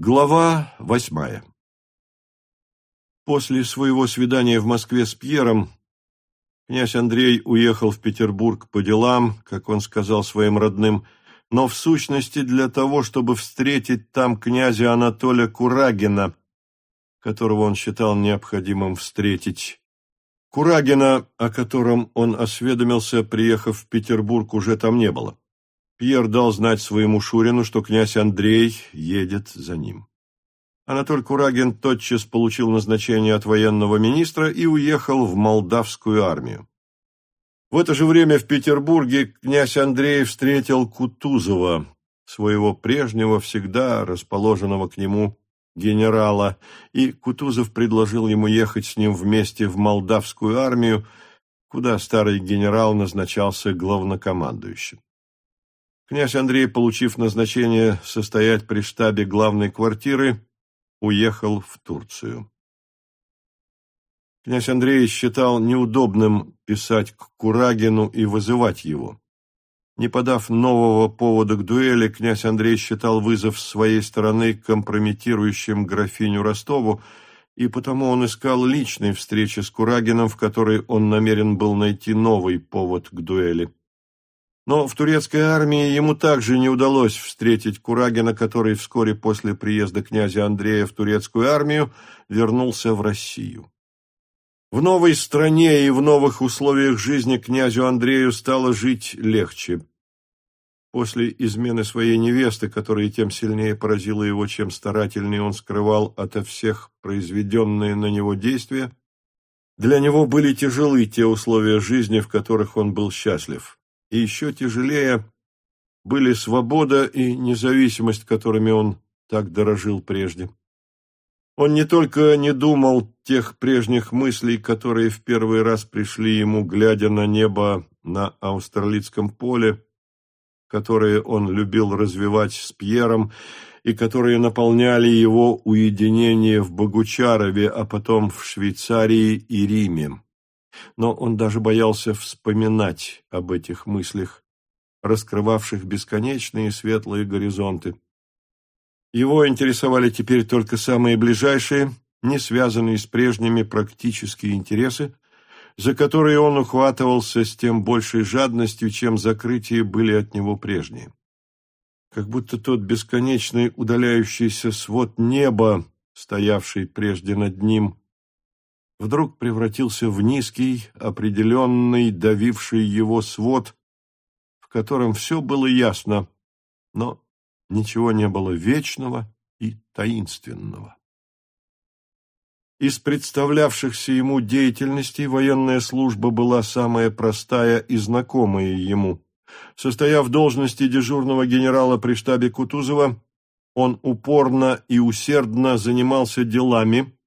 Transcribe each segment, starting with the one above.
Глава восьмая После своего свидания в Москве с Пьером князь Андрей уехал в Петербург по делам, как он сказал своим родным, но в сущности для того, чтобы встретить там князя Анатолия Курагина, которого он считал необходимым встретить. Курагина, о котором он осведомился, приехав в Петербург, уже там не было. Пьер дал знать своему Шурину, что князь Андрей едет за ним. Анатоль Курагин тотчас получил назначение от военного министра и уехал в молдавскую армию. В это же время в Петербурге князь Андрей встретил Кутузова, своего прежнего, всегда расположенного к нему генерала, и Кутузов предложил ему ехать с ним вместе в молдавскую армию, куда старый генерал назначался главнокомандующим. Князь Андрей, получив назначение состоять при штабе главной квартиры, уехал в Турцию. Князь Андрей считал неудобным писать к Курагину и вызывать его. Не подав нового повода к дуэли, князь Андрей считал вызов с своей стороны компрометирующим графиню Ростову, и потому он искал личной встречи с Курагином, в которой он намерен был найти новый повод к дуэли. Но в турецкой армии ему также не удалось встретить Курагина, который вскоре после приезда князя Андрея в турецкую армию вернулся в Россию. В новой стране и в новых условиях жизни князю Андрею стало жить легче. После измены своей невесты, которая тем сильнее поразила его, чем старательнее он скрывал ото всех произведенные на него действия, для него были тяжелы те условия жизни, в которых он был счастлив и еще тяжелее были свобода и независимость, которыми он так дорожил прежде. Он не только не думал тех прежних мыслей, которые в первый раз пришли ему, глядя на небо на австралийском поле, которые он любил развивать с Пьером и которые наполняли его уединение в Богучарове, а потом в Швейцарии и Риме но он даже боялся вспоминать об этих мыслях, раскрывавших бесконечные светлые горизонты. Его интересовали теперь только самые ближайшие, не связанные с прежними практические интересы, за которые он ухватывался с тем большей жадностью, чем закрытие были от него прежние. Как будто тот бесконечный удаляющийся свод неба, стоявший прежде над ним, вдруг превратился в низкий, определенный, давивший его свод, в котором все было ясно, но ничего не было вечного и таинственного. Из представлявшихся ему деятельностей военная служба была самая простая и знакомая ему. Состояв в должности дежурного генерала при штабе Кутузова, он упорно и усердно занимался делами,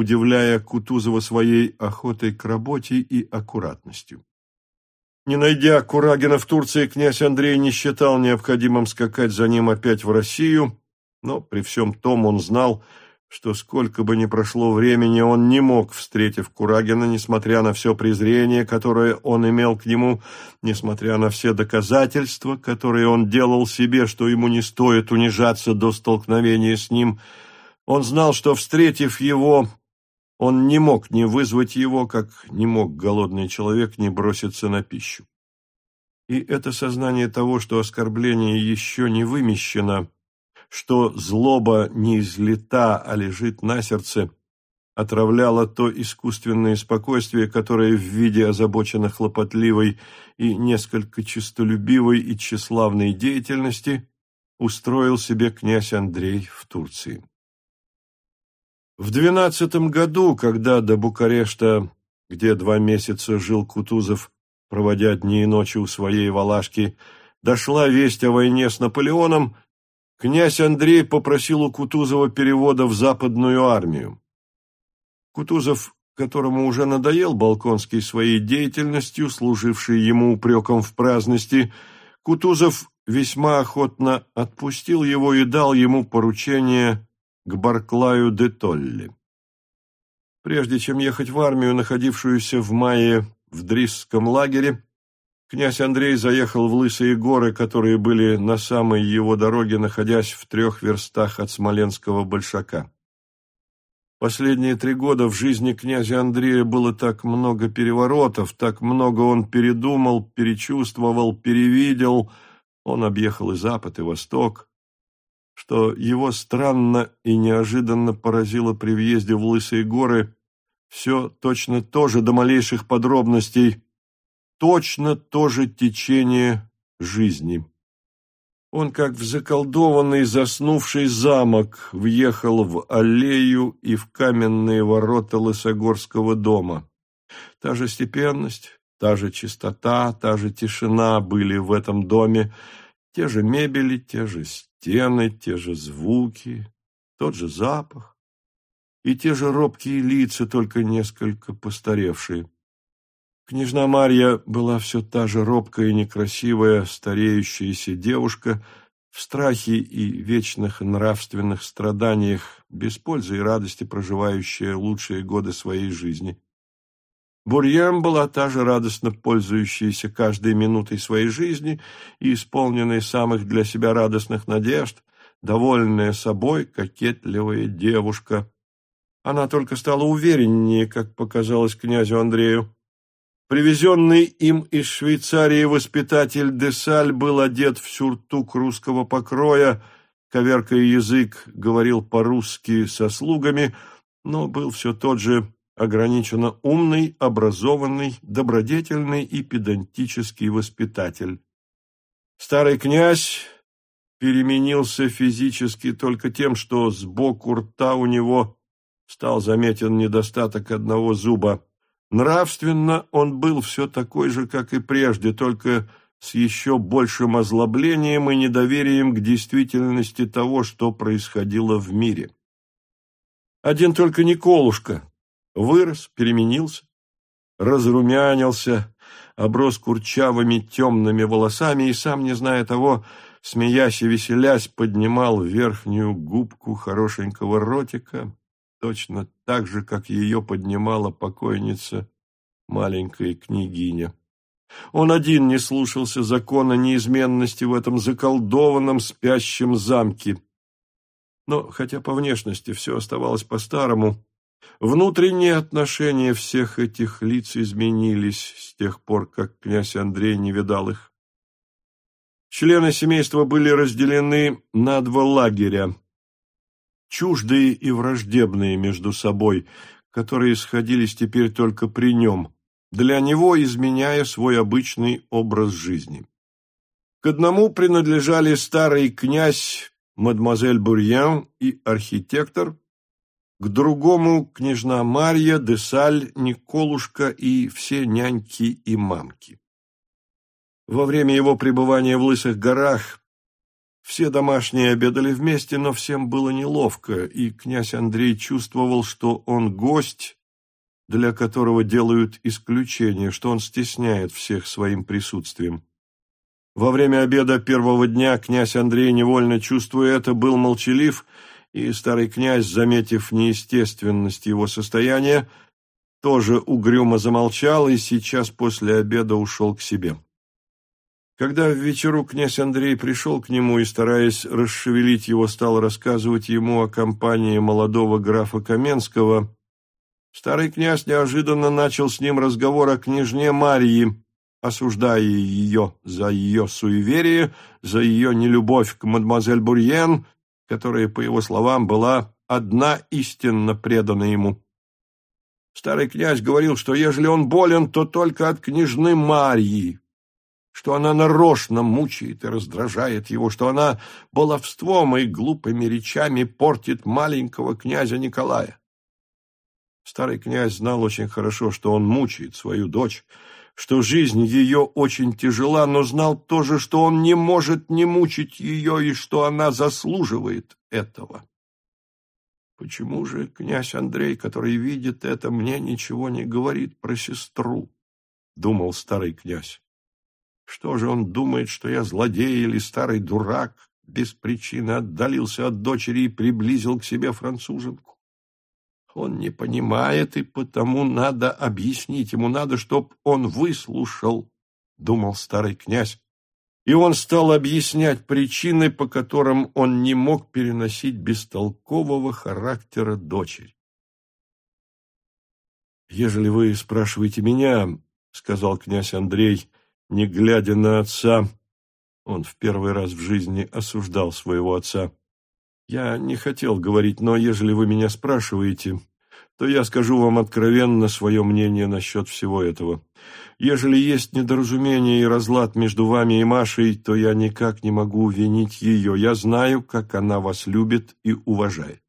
удивляя Кутузова своей охотой к работе и аккуратностью. Не найдя Курагина в Турции, князь Андрей не считал необходимым скакать за ним опять в Россию, но при всем том он знал, что сколько бы ни прошло времени, он не мог, встретив Курагина, несмотря на все презрение, которое он имел к нему, несмотря на все доказательства, которые он делал себе, что ему не стоит унижаться до столкновения с ним, он знал, что, встретив его, он не мог не вызвать его, как не мог голодный человек не броситься на пищу. И это сознание того, что оскорбление еще не вымещено, что злоба не излита, а лежит на сердце, отравляло то искусственное спокойствие, которое в виде озабоченно хлопотливой и несколько честолюбивой и тщеславной деятельности устроил себе князь Андрей в Турции. В двенадцатом году, когда до Букарешта, где два месяца жил Кутузов, проводя дни и ночи у своей Валашки, дошла весть о войне с Наполеоном, князь Андрей попросил у Кутузова перевода в Западную армию. Кутузов, которому уже надоел Балконский своей деятельностью, служивший ему упреком в праздности, Кутузов весьма охотно отпустил его и дал ему поручение к Барклаю де Толли. Прежде чем ехать в армию, находившуюся в мае в Дрисском лагере, князь Андрей заехал в Лысые горы, которые были на самой его дороге, находясь в трех верстах от Смоленского Большака. Последние три года в жизни князя Андрея было так много переворотов, так много он передумал, перечувствовал, перевидел. Он объехал и Запад, и Восток, что его странно и неожиданно поразило при въезде в Лысые горы все точно то же до малейших подробностей, точно то же течение жизни. Он, как в заколдованный заснувший замок, въехал в аллею и в каменные ворота Лысогорского дома. Та же степенность, та же чистота, та же тишина были в этом доме, те же мебели, те же стены, те же звуки, тот же запах и те же робкие лица, только несколько постаревшие. Княжна Марья была все та же робкая и некрасивая, стареющаяся девушка, в страхе и вечных нравственных страданиях, без пользы и радости проживающая лучшие годы своей жизни. Бурьям была та же радостно пользующаяся каждой минутой своей жизни и исполненная самых для себя радостных надежд, довольная собой, кокетливая девушка. Она только стала увереннее, как показалось князю Андрею. Привезенный им из Швейцарии воспитатель Десаль был одет в сюртук русского покроя, коверкая язык, говорил по-русски со слугами, но был все тот же ограниченно умный, образованный, добродетельный и педантический воспитатель. Старый князь переменился физически только тем, что сбоку рта у него стал заметен недостаток одного зуба. Нравственно он был все такой же, как и прежде, только с еще большим озлоблением и недоверием к действительности того, что происходило в мире. Один только Николушка вырос, переменился, разрумянился, оброс курчавыми темными волосами и, сам не зная того, смеясь и веселясь, поднимал верхнюю губку хорошенького ротика, точно так же, как ее поднимала покойница маленькая княгиня. Он один не слушался закона неизменности в этом заколдованном спящем замке. Но, хотя по внешности все оставалось по-старому, внутренние отношения всех этих лиц изменились с тех пор, как князь Андрей не видал их. Члены семейства были разделены на два лагеря чуждые и враждебные между собой, которые сходились теперь только при нем, для него изменяя свой обычный образ жизни. К одному принадлежали старый князь мадемуазель Бурьян и архитектор, к другому княжна Марья, Десаль, Николушка и все няньки и мамки. Во время его пребывания в Лысых горах все домашние обедали вместе, но всем было неловко, и князь Андрей чувствовал, что он гость, для которого делают исключение, что он стесняет всех своим присутствием. Во время обеда первого дня князь Андрей, невольно чувствуя это, был молчалив, и старый князь, заметив неестественность его состояния, тоже угрюмо замолчал и сейчас после обеда ушел к себе. Когда в вечеру князь Андрей пришел к нему и, стараясь расшевелить его, стал рассказывать ему о компании молодого графа Каменского, старый князь неожиданно начал с ним разговор о княжне Марии, осуждая ее за ее суеверие, за ее нелюбовь к мадемуазель Бурьен, которая, по его словам, была одна истинно предана ему. Старый князь говорил, что ежели он болен, то только от княжны Марьи, что она нарочно мучает и раздражает его, что она баловством и глупыми речами портит маленького князя Николая. Старый князь знал очень хорошо, что он мучает свою дочь, что жизнь ее очень тяжела, но знал тоже, что он не может не мучить ее и что она заслуживает этого. Почему же князь Андрей, который видит это, мне ничего не говорит про сестру? — думал старый князь. Что же он думает, что я злодей или старый дурак, без причины отдалился от дочери и приблизил к себе француженку? Он не понимает, и потому надо объяснить ему, надо, чтоб он выслушал. думал старый князь, и он стал объяснять причины, по которым он не мог переносить бестолкового характера дочери. «Ежели вы спрашиваете меня, — сказал князь Андрей, не глядя на отца, он в первый раз в жизни осуждал своего отца, — я не хотел говорить, но ежели вы меня спрашиваете, то я скажу вам откровенно свое мнение насчет всего этого. Ежели есть недоразумение и разлад между вами и Машей, то я никак не могу винить ее. Я знаю, как она вас любит и уважает.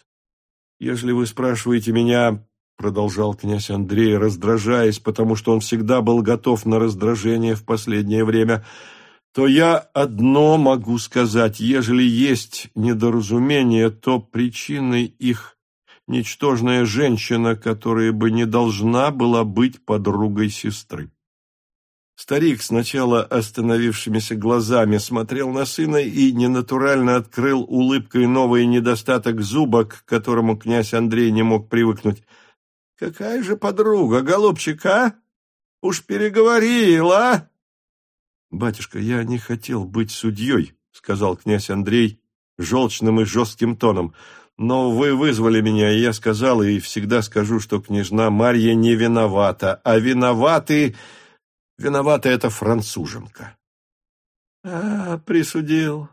Ежели вы спрашиваете меня, продолжал князь Андрей, раздражаясь, потому что он всегда был готов на раздражение в последнее время, то я одно могу сказать, ежели есть недоразумение, то причиной их ничтожная женщина, которая бы не должна была быть подругой сестры. Старик сначала остановившимися глазами смотрел на сына и ненатурально открыл улыбкой новый недостаток зуба, к которому князь Андрей не мог привыкнуть. «Какая же подруга, голубчик, а? Уж переговорила!» «Батюшка, я не хотел быть судьей», — сказал князь Андрей желчным и жестким тоном. «Но вы вызвали меня, и я сказал, и всегда скажу, что княжна Марья не виновата, а виноваты...» Виновата эта француженка. — А, присудил,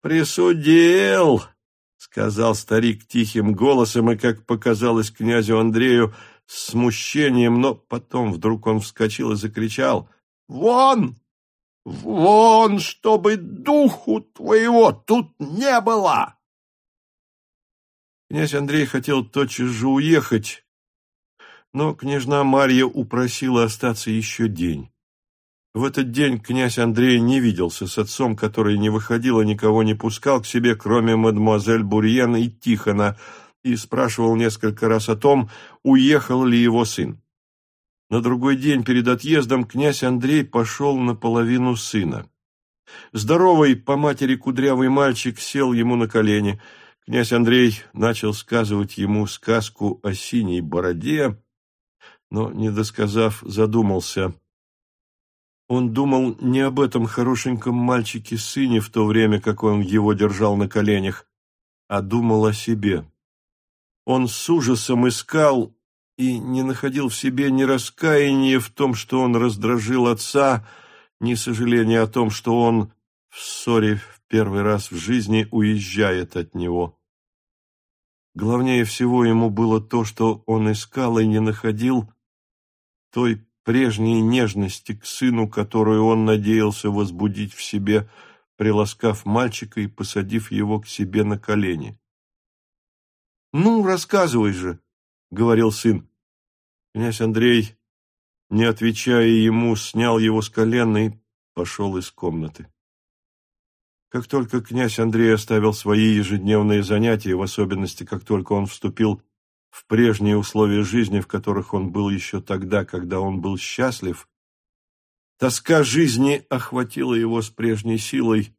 присудил, — сказал старик тихим голосом, и, как показалось князю Андрею, с смущением, но потом вдруг он вскочил и закричал «Вон! Вон, чтобы духу твоего тут не было!» Князь Андрей хотел тотчас же уехать, но княжна Марья упросила остаться еще день. В этот день князь Андрей не виделся с отцом, который не выходил и никого не пускал к себе, кроме мадемуазель Бурьен и Тихона, и спрашивал несколько раз о том, уехал ли его сын. На другой день перед отъездом князь Андрей пошел наполовину сына. Здоровый по матери кудрявый мальчик сел ему на колени. Князь Андрей начал сказывать ему сказку о синей бороде, но, не досказав, задумался. Он думал не об этом хорошеньком мальчике-сыне в то время, как он его держал на коленях, а думал о себе. Он с ужасом искал и не находил в себе ни раскаяния в том, что он раздражил отца, ни сожаления о том, что он в ссоре в первый раз в жизни уезжает от него. Главнее всего ему было то, что он искал и не находил той прежней нежности к сыну, которую он надеялся возбудить в себе, приласкав мальчика и посадив его к себе на колени. «Ну, рассказывай же», — говорил сын. Князь Андрей, не отвечая ему, снял его с колена и пошел из комнаты. Как только князь Андрей оставил свои ежедневные занятия, в особенности, как только он вступил в прежние условия жизни, в которых он был еще тогда, когда он был счастлив, тоска жизни охватила его с прежней силой,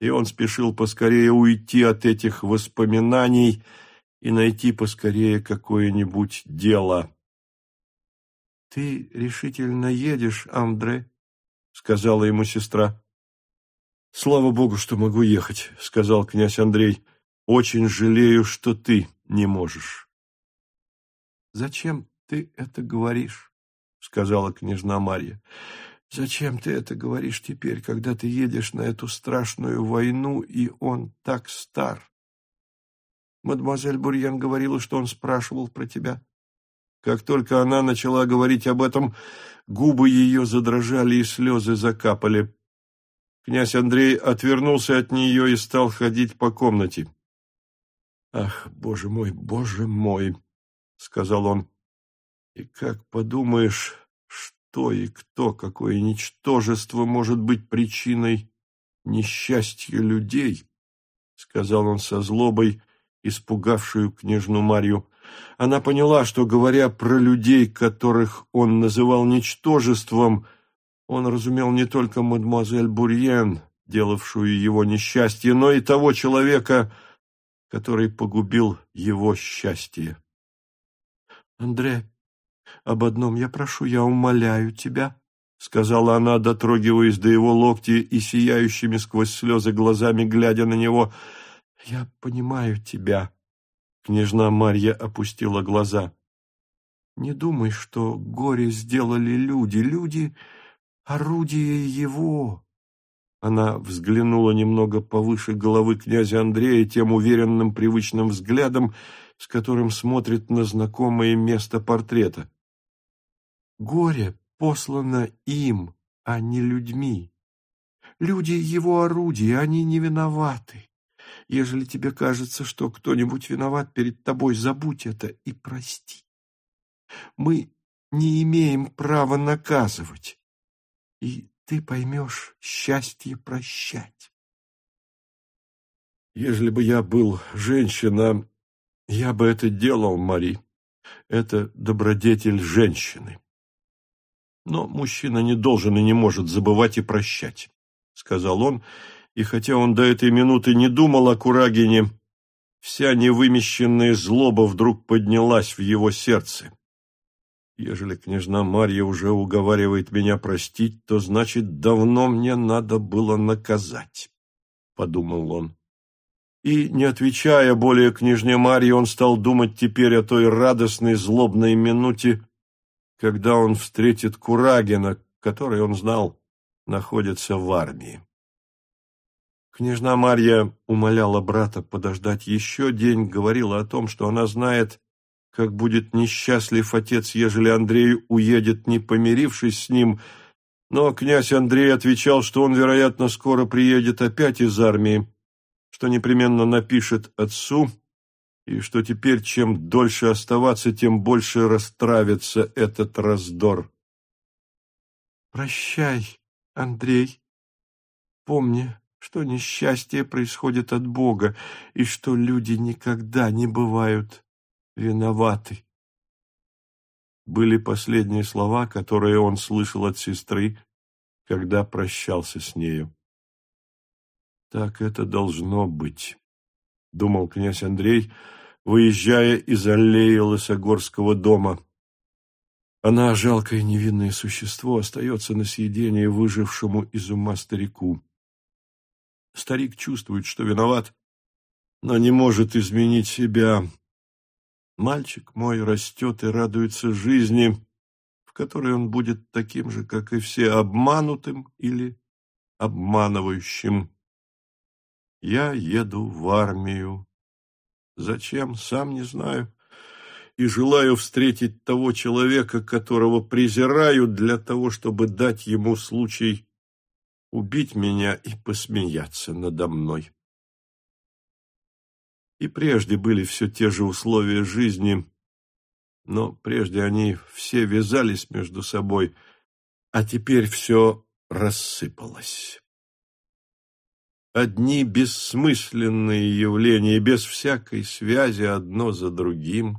и он спешил поскорее уйти от этих воспоминаний и найти поскорее какое-нибудь дело. — Ты решительно едешь, Андре? — сказала ему сестра. — Слава богу, что могу ехать, — сказал князь Андрей. — Очень жалею, что ты не можешь. «Зачем ты это говоришь?» — сказала княжна Марья. «Зачем ты это говоришь теперь, когда ты едешь на эту страшную войну, и он так стар?» Мадемуазель Бурьян говорила, что он спрашивал про тебя. Как только она начала говорить об этом, губы ее задрожали и слезы закапали. Князь Андрей отвернулся от нее и стал ходить по комнате. «Ах, боже мой, боже мой!» — сказал он. «И как подумаешь, что и кто, какое ничтожество может быть причиной несчастья людей?» — сказал он со злобой, испугавшую княжну Марью. Она поняла, что, говоря про людей, которых он называл ничтожеством, он разумел не только мадемуазель Бурьен, делавшую его несчастье, но и того человека, который погубил его счастье. Андре, об одном я прошу, я умоляю тебя, — сказала она, дотрогиваясь до его локти и сияющими сквозь слезы глазами, глядя на него. — Я понимаю тебя. Княжна Марья опустила глаза. — Не думай, что горе сделали люди. Люди — орудие его. Она взглянула немного повыше головы князя Андрея тем уверенным привычным взглядом, с которым смотрит на знакомое место портрета. Горе послано им, а не людьми. Люди — его орудия, они не виноваты. Ежели тебе кажется, что кто-нибудь виноват перед тобой, забудь это и прости. Мы не имеем права наказывать, и ты поймешь счастье прощать. Ежели бы я был женщина, я бы это делал, Мари. Это добродетель женщины. Но мужчина не должен и не может забывать и прощать, — сказал он, и хотя он до этой минуты не думал о Курагине, вся невымещенная злоба вдруг поднялась в его сердце. Ежели княжна Марья уже уговаривает меня простить, то значит, давно мне надо было наказать, — подумал он. И, не отвечая более княжне Марье, он стал думать теперь о той радостной злобной минуте, когда он встретит Курагина, который, он знал, находится в армии. Княжна Марья умоляла брата подождать еще день, говорила о том, что она знает, как будет несчастлив отец, ежели Андрей уедет, не помирившись с ним, но князь Андрей отвечал, что он, вероятно, скоро приедет опять из армии, что непременно напишет отцу, и что теперь чем дольше оставаться, тем больше растравится этот раздор. Прощай, Андрей. Помни, что несчастье происходит от Бога, и что люди никогда не бывают виноваты. Были последние слова, которые он слышал от сестры, когда прощался с нею. Так это должно быть, думал князь Андрей, выезжая из аллеи Лысогорского дома. Она, жалкое невинное существо, остается на съедение выжившему из ума старику. Старик чувствует, что виноват, но не может изменить себя. Мальчик мой растет и радуется жизни, в которой он будет таким же, как и все, обманутым или обманывающим. Я еду в армию. Зачем, сам не знаю. И желаю встретить того человека, которого презираю, для того, чтобы дать ему случай убить меня и посмеяться надо мной. И прежде были все те же условия жизни, но прежде они все вязались между собой, а теперь все рассыпалось. Одни бессмысленные явления, без всякой связи одно за другим,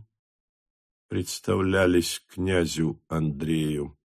представлялись князю Андрею.